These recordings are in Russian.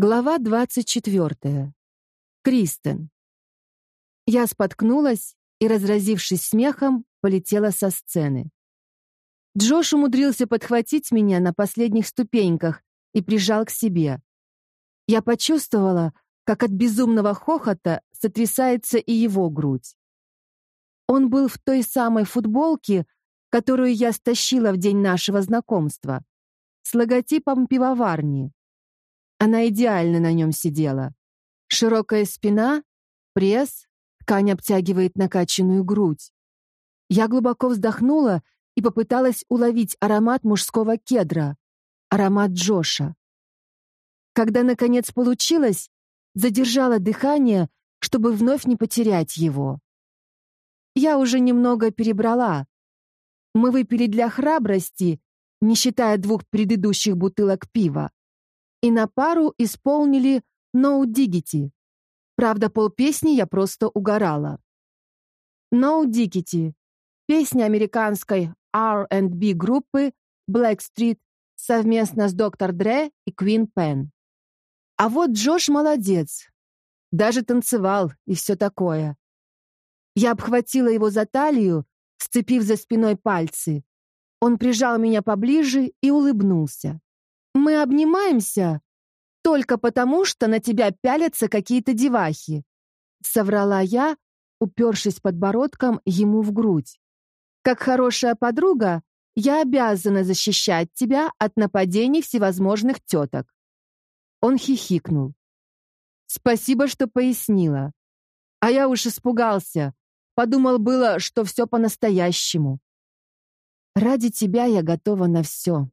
Глава 24. Кристен. Я споткнулась и, разразившись смехом, полетела со сцены. Джош умудрился подхватить меня на последних ступеньках и прижал к себе. Я почувствовала, как от безумного хохота сотрясается и его грудь. Он был в той самой футболке, которую я стащила в день нашего знакомства, с логотипом пивоварни. Она идеально на нем сидела. Широкая спина, пресс, ткань обтягивает накачанную грудь. Я глубоко вздохнула и попыталась уловить аромат мужского кедра, аромат Джоша. Когда, наконец, получилось, задержала дыхание, чтобы вновь не потерять его. Я уже немного перебрала. Мы выпили для храбрости, не считая двух предыдущих бутылок пива и на пару исполнили «No Diggity». Правда, полпесни я просто угорала. «No Diggity» — песня американской R&B группы Blackstreet совместно с Доктор Дре и Queen Pen. А вот Джош молодец. Даже танцевал и все такое. Я обхватила его за талию, сцепив за спиной пальцы. Он прижал меня поближе и улыбнулся. Мы обнимаемся только потому, что на тебя пялятся какие-то девахи», — соврала я, упершись подбородком ему в грудь. «Как хорошая подруга, я обязана защищать тебя от нападений всевозможных теток». Он хихикнул. «Спасибо, что пояснила. А я уж испугался. Подумал было, что все по-настоящему. Ради тебя я готова на все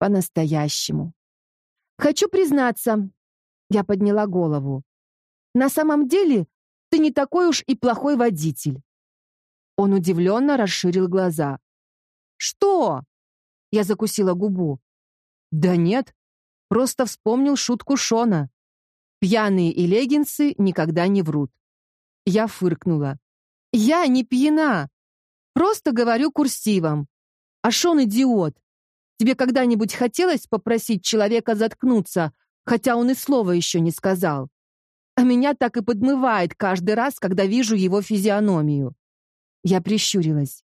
по-настоящему. Хочу признаться, я подняла голову. На самом деле, ты не такой уж и плохой водитель. Он удивленно расширил глаза. Что? Я закусила губу. Да нет, просто вспомнил шутку Шона. Пьяные и леггинсы никогда не врут. Я фыркнула. Я не пьяна. Просто говорю курсивом. А Шон идиот. Тебе когда-нибудь хотелось попросить человека заткнуться, хотя он и слова еще не сказал? А меня так и подмывает каждый раз, когда вижу его физиономию. Я прищурилась.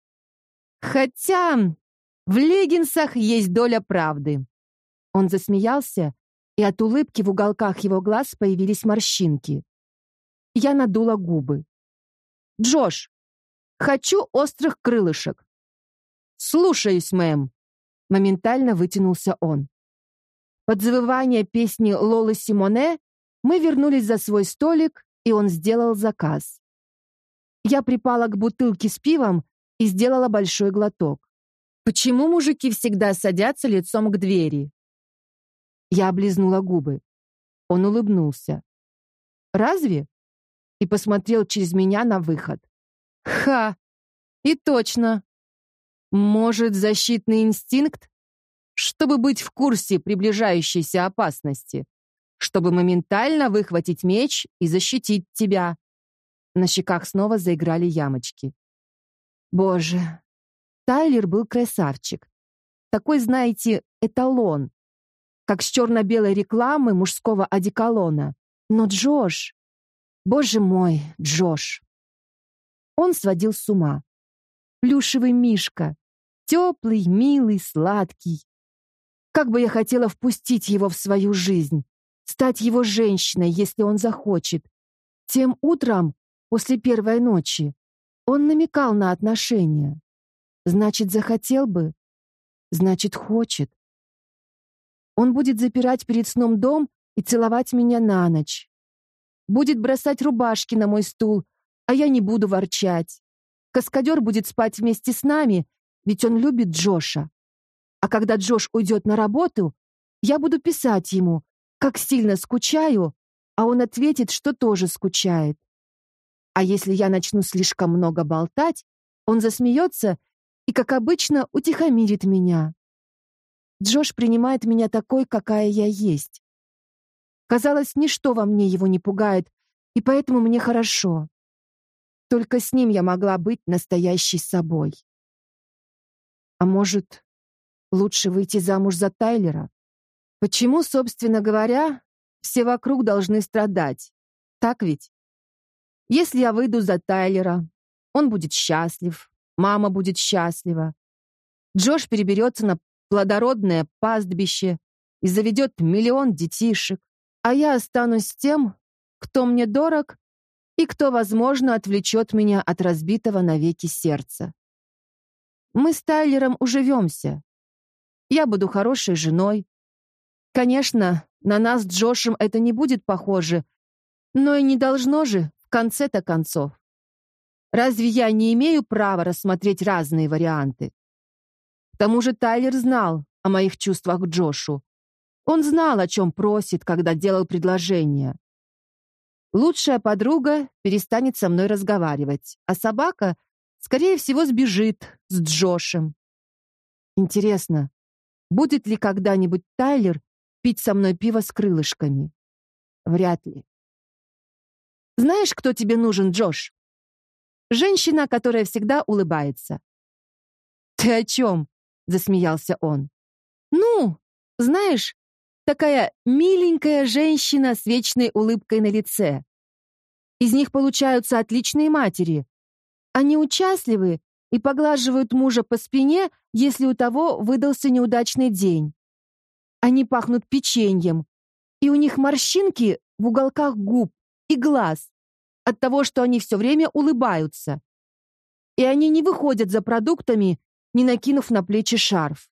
Хотя в леггинсах есть доля правды. Он засмеялся, и от улыбки в уголках его глаз появились морщинки. Я надула губы. «Джош, хочу острых крылышек». «Слушаюсь, мэм», Моментально вытянулся он. Под завывание песни Лолы Симоне мы вернулись за свой столик, и он сделал заказ. Я припала к бутылке с пивом и сделала большой глоток. Почему мужики всегда садятся лицом к двери? Я облизнула губы. Он улыбнулся. Разве? И посмотрел через меня на выход. Ха! И точно, может, защитный инстинкт? Чтобы быть в курсе приближающейся опасности. Чтобы моментально выхватить меч и защитить тебя. На щеках снова заиграли ямочки. Боже, Тайлер был красавчик. Такой, знаете, эталон. Как с черно-белой рекламы мужского одеколона. Но Джош... Боже мой, Джош. Он сводил с ума. Плюшевый мишка, Теплый, милый, сладкий. Как бы я хотела впустить его в свою жизнь, стать его женщиной, если он захочет. Тем утром, после первой ночи, он намекал на отношения. Значит, захотел бы, значит, хочет. Он будет запирать перед сном дом и целовать меня на ночь. Будет бросать рубашки на мой стул, а я не буду ворчать. Каскадер будет спать вместе с нами, ведь он любит Джоша. А когда Джош уйдет на работу, я буду писать ему, как сильно скучаю, а он ответит, что тоже скучает. А если я начну слишком много болтать, он засмеется и, как обычно, утихомирит меня. Джош принимает меня такой, какая я есть. Казалось, ничто во мне его не пугает, и поэтому мне хорошо. Только с ним я могла быть настоящей собой. А может, лучше выйти замуж за Тайлера? Почему, собственно говоря, все вокруг должны страдать. Так ведь? Если я выйду за Тайлера, он будет счастлив, мама будет счастлива. Джош переберется на плодородное пастбище и заведет миллион детишек, а я останусь тем, кто мне дорог и кто, возможно, отвлечет меня от разбитого навеки сердца. Мы с Тайлером уживемся. Я буду хорошей женой. Конечно, на нас с Джошем это не будет похоже, но и не должно же в конце-то концов. Разве я не имею права рассмотреть разные варианты? К тому же Тайлер знал о моих чувствах к Джошу. Он знал, о чем просит, когда делал предложение. Лучшая подруга перестанет со мной разговаривать, а собака, скорее всего, сбежит с Джошем. Интересно, будет ли когда-нибудь Тайлер пить со мной пиво с крылышками? Вряд ли. Знаешь, кто тебе нужен, Джош? Женщина, которая всегда улыбается. Ты о чем? засмеялся он. Ну, знаешь, такая миленькая женщина с вечной улыбкой на лице. Из них получаются отличные матери. Они участливы и поглаживают мужа по спине, если у того выдался неудачный день. Они пахнут печеньем, и у них морщинки в уголках губ и глаз от того, что они все время улыбаются. И они не выходят за продуктами, не накинув на плечи шарф.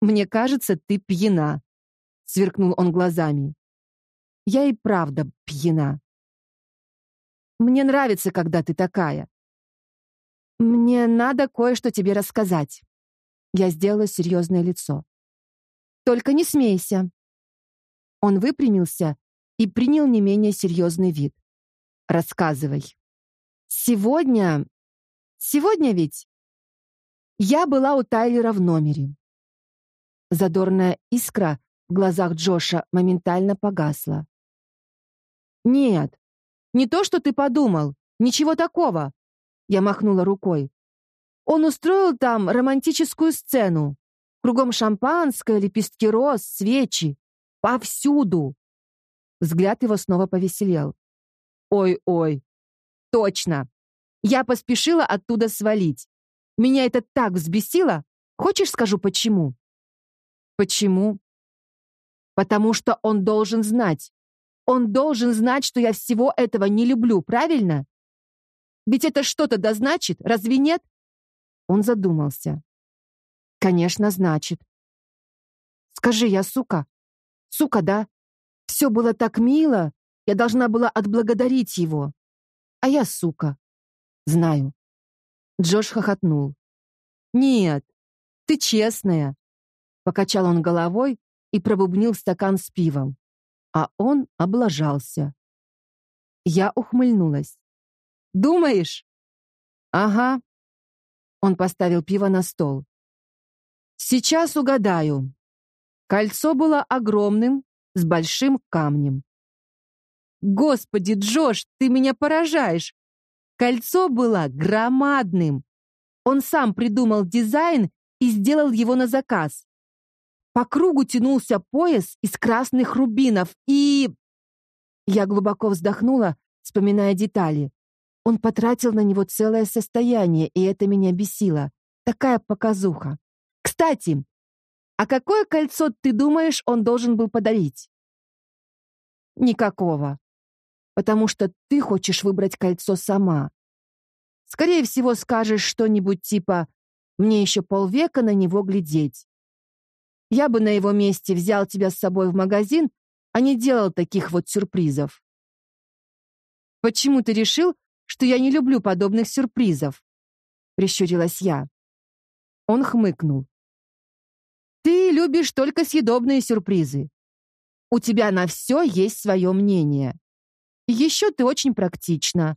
«Мне кажется, ты пьяна», — сверкнул он глазами. «Я и правда пьяна. Мне нравится, когда ты такая. Мне надо кое-что тебе рассказать». Я сделала серьезное лицо. «Только не смейся». Он выпрямился и принял не менее серьезный вид. «Рассказывай». «Сегодня... Сегодня ведь я была у Тайлера в номере. Задорная искра в глазах Джоша моментально погасла. «Нет, не то, что ты подумал. Ничего такого!» Я махнула рукой. «Он устроил там романтическую сцену. Кругом шампанское, лепестки роз, свечи. Повсюду!» Взгляд его снова повеселел. «Ой-ой, точно! Я поспешила оттуда свалить. Меня это так взбесило. Хочешь, скажу, почему? Почему? Потому что он должен знать. Он должен знать, что я всего этого не люблю, правильно? Ведь это что-то да значит, разве нет? Он задумался. Конечно, значит. Скажи, я сука? Сука, да? Все было так мило, я должна была отблагодарить его. А я сука. Знаю. Джош хохотнул. «Нет, ты честная!» Покачал он головой и пробубнил стакан с пивом. А он облажался. Я ухмыльнулась. «Думаешь?» «Ага». Он поставил пиво на стол. «Сейчас угадаю. Кольцо было огромным, с большим камнем. Господи, Джош, ты меня поражаешь. Кольцо было громадным. Он сам придумал дизайн и сделал его на заказ. По кругу тянулся пояс из красных рубинов и... Я глубоко вздохнула, вспоминая детали. Он потратил на него целое состояние, и это меня бесило. Такая показуха. Кстати, а какое кольцо, ты думаешь, он должен был подарить? Никакого потому что ты хочешь выбрать кольцо сама. Скорее всего, скажешь что-нибудь типа «мне еще полвека на него глядеть». Я бы на его месте взял тебя с собой в магазин, а не делал таких вот сюрпризов. Почему ты решил, что я не люблю подобных сюрпризов? Прищурилась я. Он хмыкнул. Ты любишь только съедобные сюрпризы. У тебя на все есть свое мнение. Еще ты очень практична.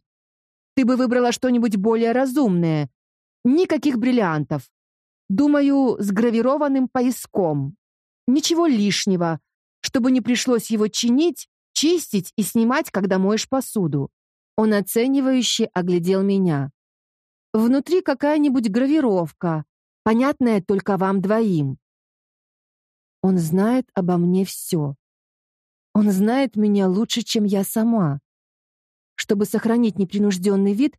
Ты бы выбрала что-нибудь более разумное. Никаких бриллиантов. Думаю, с гравированным пояском. Ничего лишнего, чтобы не пришлось его чинить, чистить и снимать, когда моешь посуду. Он оценивающе оглядел меня. Внутри какая-нибудь гравировка, понятная только вам двоим. Он знает обо мне все. Он знает меня лучше, чем я сама. Чтобы сохранить непринужденный вид,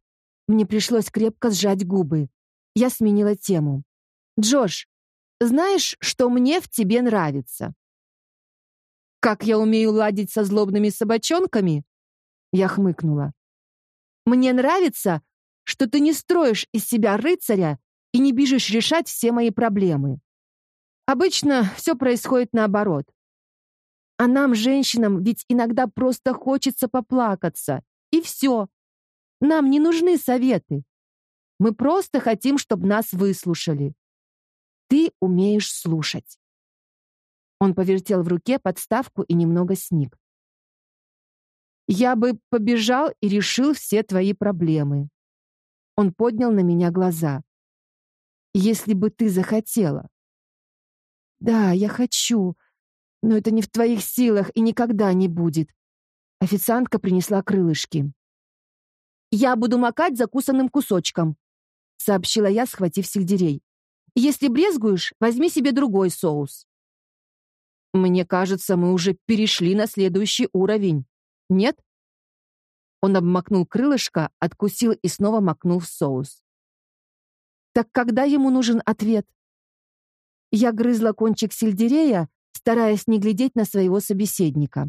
мне пришлось крепко сжать губы. Я сменила тему. «Джош, знаешь, что мне в тебе нравится?» «Как я умею ладить со злобными собачонками?» Я хмыкнула. «Мне нравится, что ты не строишь из себя рыцаря и не бежишь решать все мои проблемы. Обычно все происходит наоборот. А нам, женщинам, ведь иногда просто хочется поплакаться. И все. Нам не нужны советы. Мы просто хотим, чтобы нас выслушали. Ты умеешь слушать. Он повертел в руке подставку и немного сник. Я бы побежал и решил все твои проблемы. Он поднял на меня глаза. Если бы ты захотела. Да, я хочу, но это не в твоих силах и никогда не будет. Официантка принесла крылышки. Я буду макать закусанным кусочком, сообщила я, схватив сельдерей. Если брезгуешь, возьми себе другой соус. Мне кажется, мы уже перешли на следующий уровень. Нет? Он обмакнул крылышко, откусил и снова макнул в соус. Так когда ему нужен ответ? Я грызла кончик сельдерея, стараясь не глядеть на своего собеседника.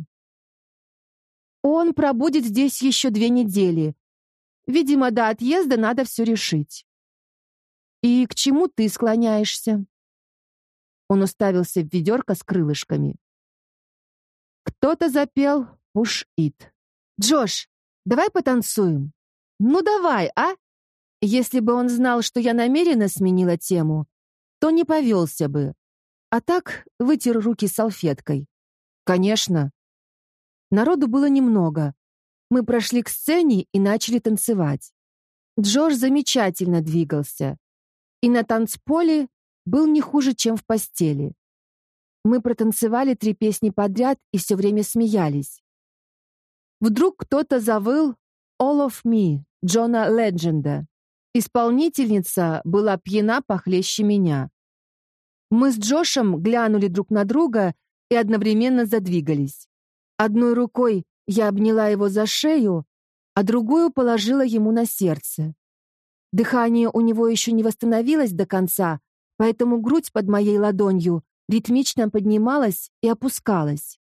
Он пробудет здесь еще две недели. Видимо, до отъезда надо все решить. И к чему ты склоняешься? Он уставился в ведерко с крылышками. Кто-то запел «Push-it». «Джош, давай потанцуем?» «Ну давай, а?» Если бы он знал, что я намеренно сменила тему, то не повелся бы. А так вытер руки салфеткой. Конечно. Народу было немного. Мы прошли к сцене и начали танцевать. Джош замечательно двигался. И на танцполе был не хуже, чем в постели. Мы протанцевали три песни подряд и все время смеялись. Вдруг кто-то завыл «All of Me» Джона Ледженда. Исполнительница была пьяна похлеще меня. Мы с Джошем глянули друг на друга и одновременно задвигались. Одной рукой я обняла его за шею, а другую положила ему на сердце. Дыхание у него еще не восстановилось до конца, поэтому грудь под моей ладонью ритмично поднималась и опускалась.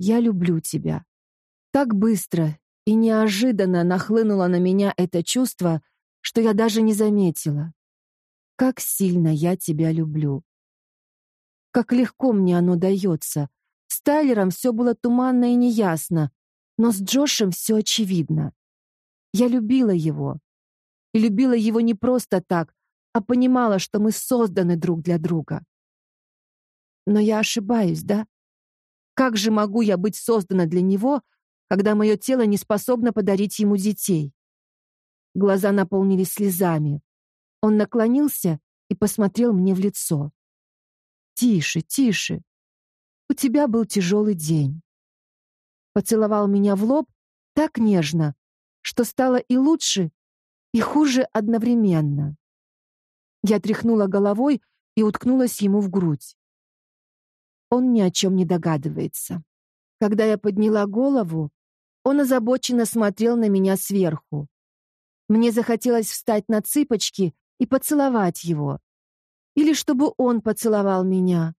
«Я люблю тебя». Так быстро и неожиданно нахлынуло на меня это чувство, что я даже не заметила. Как сильно я тебя люблю. Как легко мне оно дается. С Тайлером все было туманно и неясно, но с Джошем все очевидно. Я любила его. И любила его не просто так, а понимала, что мы созданы друг для друга. Но я ошибаюсь, да? Как же могу я быть создана для него, когда мое тело не способно подарить ему детей? Глаза наполнились слезами. Он наклонился и посмотрел мне в лицо. «Тише, тише. У тебя был тяжелый день». Поцеловал меня в лоб так нежно, что стало и лучше, и хуже одновременно. Я тряхнула головой и уткнулась ему в грудь. Он ни о чем не догадывается. Когда я подняла голову, он озабоченно смотрел на меня сверху. Мне захотелось встать на цыпочки и поцеловать его. Или чтобы он поцеловал меня.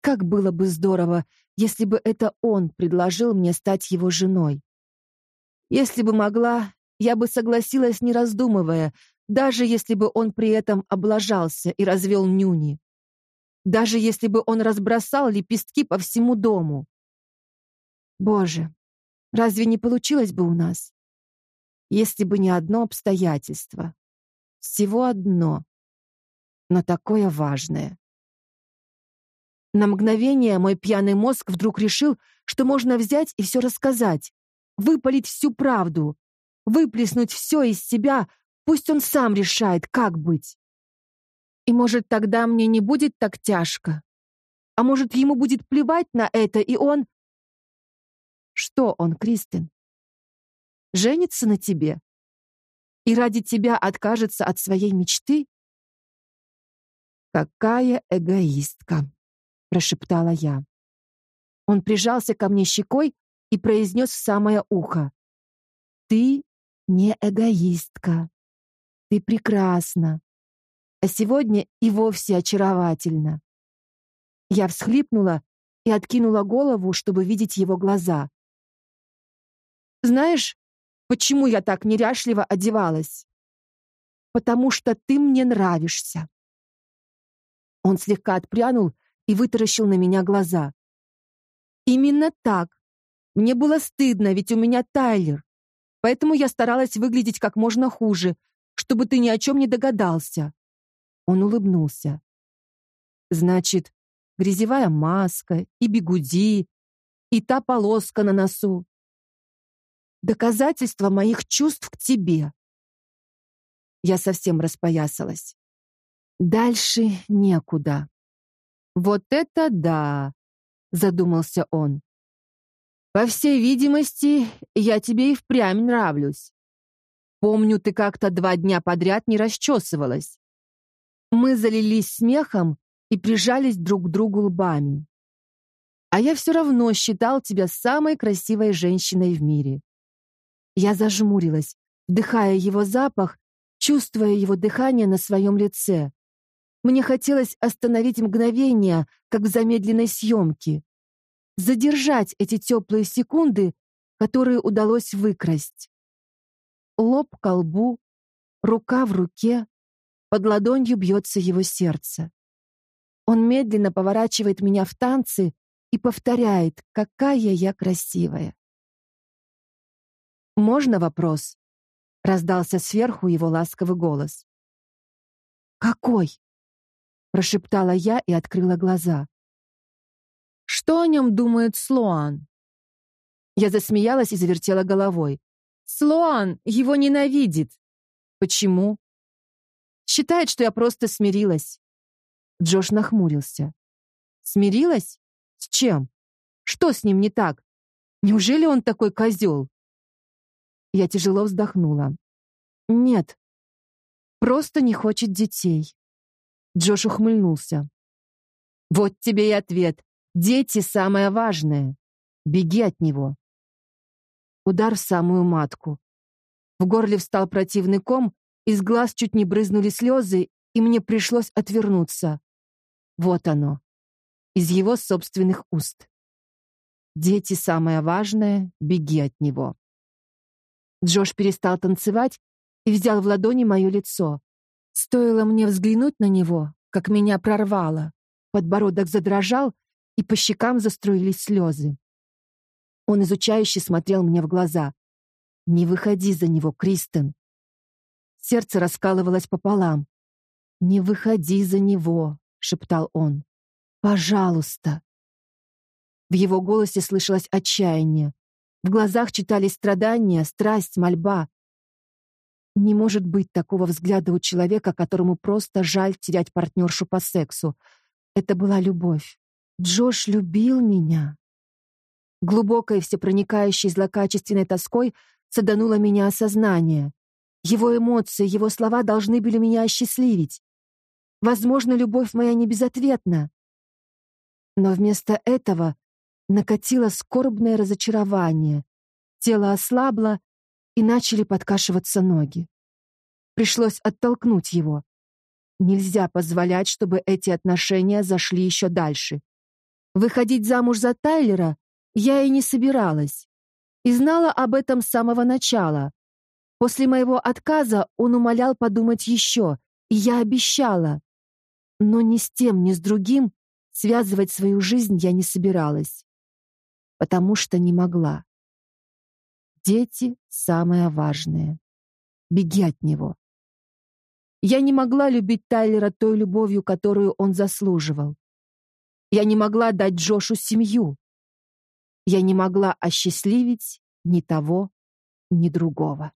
Как было бы здорово, если бы это он предложил мне стать его женой. Если бы могла, я бы согласилась, не раздумывая, даже если бы он при этом облажался и развел нюни. Даже если бы он разбросал лепестки по всему дому. Боже, разве не получилось бы у нас? если бы не одно обстоятельство. Всего одно, но такое важное. На мгновение мой пьяный мозг вдруг решил, что можно взять и все рассказать, выпалить всю правду, выплеснуть все из себя, пусть он сам решает, как быть. И может, тогда мне не будет так тяжко. А может, ему будет плевать на это, и он... Что он, Кристин? женится на тебе и ради тебя откажется от своей мечты? Какая эгоистка, прошептала я. Он прижался ко мне щекой и произнес в самое ухо. «Ты не эгоистка. Ты прекрасна. А сегодня и вовсе очаровательна». Я всхлипнула и откинула голову, чтобы видеть его глаза. «Знаешь, почему я так неряшливо одевалась?» «Потому что ты мне нравишься». Он слегка отпрянул и вытаращил на меня глаза. «Именно так. Мне было стыдно, ведь у меня Тайлер. Поэтому я старалась выглядеть как можно хуже, чтобы ты ни о чем не догадался». Он улыбнулся. «Значит, грязевая маска и бигуди, и та полоска на носу. Доказательство моих чувств к тебе. Я совсем распоясалась. Дальше некуда. Вот это да, задумался он. По всей видимости, я тебе и впрямь нравлюсь. Помню, ты как-то два дня подряд не расчесывалась. Мы залились смехом и прижались друг к другу лбами. А я все равно считал тебя самой красивой женщиной в мире. Я зажмурилась, вдыхая его запах, чувствуя его дыхание на своем лице. Мне хотелось остановить мгновение, как в замедленной съемке. Задержать эти теплые секунды, которые удалось выкрасть. Лоб к лбу, рука в руке, под ладонью бьется его сердце. Он медленно поворачивает меня в танцы и повторяет, какая я красивая. «Можно вопрос?» — раздался сверху его ласковый голос. «Какой?» — прошептала я и открыла глаза. «Что о нем думает Слоан?» Я засмеялась и завертела головой. «Слоан его ненавидит». «Почему?» «Считает, что я просто смирилась. Джош нахмурился. Смирилась? С чем? Что с ним не так? Неужели он такой козел? Я тяжело вздохнула. Нет. Просто не хочет детей. Джош ухмыльнулся. Вот тебе и ответ. Дети самое важное. Беги от него. Удар в самую матку. В горле встал противный ком, из глаз чуть не брызнули слезы, и мне пришлось отвернуться. Вот оно. Из его собственных уст. Дети самое важное, беги от него. Джош перестал танцевать и взял в ладони мое лицо. Стоило мне взглянуть на него, как меня прорвало. Подбородок задрожал, и по щекам заструились слезы. Он изучающе смотрел мне в глаза. «Не выходи за него, Кристен!» Сердце раскалывалось пополам. «Не выходи за него!» — шептал он. «Пожалуйста!» В его голосе слышалось отчаяние. В глазах читались страдания, страсть, мольба. Не может быть такого взгляда у человека, которому просто жаль терять партнершу по сексу. Это была любовь. Джош любил меня. Глубокой, всепроникающей злокачественной тоской садануло меня осознание. Его эмоции, его слова должны были меня осчастливить. Возможно, любовь моя не безответна. Но вместо этого накатило скорбное разочарование. Тело ослабло, и начали подкашиваться ноги. Пришлось оттолкнуть его. Нельзя позволять, чтобы эти отношения зашли еще дальше. Выходить замуж за Тайлера я и не собиралась. И знала об этом с самого начала. После моего отказа он умолял подумать еще, и я обещала. Но ни с тем, ни с другим связывать свою жизнь я не собиралась, потому что не могла. Дети — самое важное. Беги от него. Я не могла любить Тайлера той любовью, которую он заслуживал. Я не могла дать Джошу семью. Я не могла осчастливить ни того, ни другого.